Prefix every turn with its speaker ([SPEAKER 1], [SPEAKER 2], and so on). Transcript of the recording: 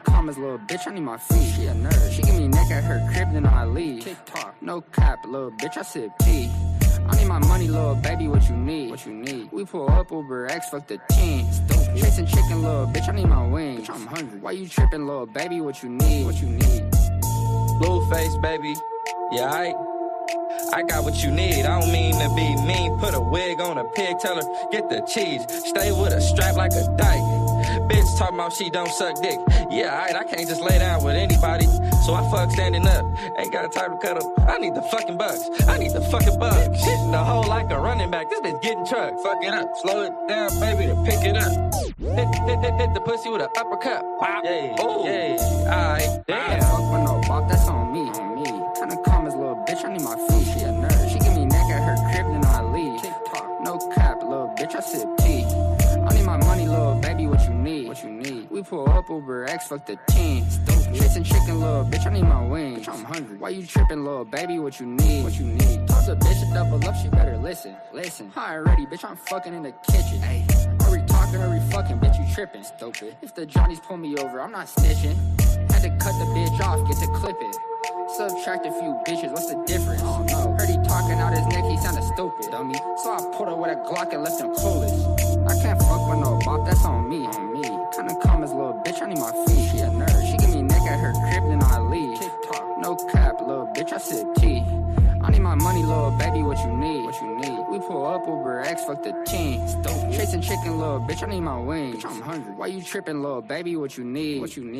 [SPEAKER 1] commas, little bitch, I need my feet. She a nerd. She give me neck at her crib, then I leave. TikTok, no cap, little bitch, I sip tea. I need my money, little baby, what you need? What you need? We pull up Uber X, fuck the team. Stupid. Chasing chicken, little bitch, I need my wings. Bitch, I'm hungry. Why you tripping, little baby, what you need? What you need?
[SPEAKER 2] Blueface, baby. Yeah, I. I got what you need. I don't mean to be mean. Put a wig on a pig, tell her get the cheese. Stay with a strap like a dyke. Bitch talking about she don't suck dick. Yeah, alright, I can't just lay down with anybody. So I fuck standing up. Ain't got time to cut up. I need the fucking bucks. I need the fucking bucks. Hitting the hole like a running back. This bitch getting trucked. Fuck it up. Slow it down, baby, to pick it up. Hit, hit, hit, hit the pussy with an uppercut. Bop. Yeah,
[SPEAKER 1] Ooh.
[SPEAKER 2] yeah. Alright,
[SPEAKER 1] Damn.
[SPEAKER 2] damn.
[SPEAKER 1] Fuck with no bop, that's on me. On me. Kinda commas, little bitch, I need my feet. She a nerd. She give me neck at her crib, then I leave. TikTok, no cap, little bitch, I sip tea. We pull up Uber X, fuck the team. Chasing chicken, little bitch, I need my wings. Bitch, I'm hungry. Why you tripping, little baby, what you need? What you need? Toss a bitch to double up, she better listen. Listen. Hi already, bitch, I'm fucking in the kitchen. Hey. Are we talking, are we fucking, bitch, you tripping? Stupid. If the Johnnies pull me over, I'm not snitching. Had to cut the bitch off, get to clip it. Subtract a few bitches, what's the difference? Oh no. Heard he talking out his neck, he sounded stupid, dummy. So I put her with a Glock and left him clueless. I can't She a nerd. She give me neck at her crib, then I leave. TikTok, no cap, little bitch, I sip tea. I need my money, little baby, what you need? What you need? We pull up Uber X, fuck the team. Chasing chicken, little bitch, I need my wings. Bitch, I'm hungry. Why you tripping, little baby, what you need? What you need?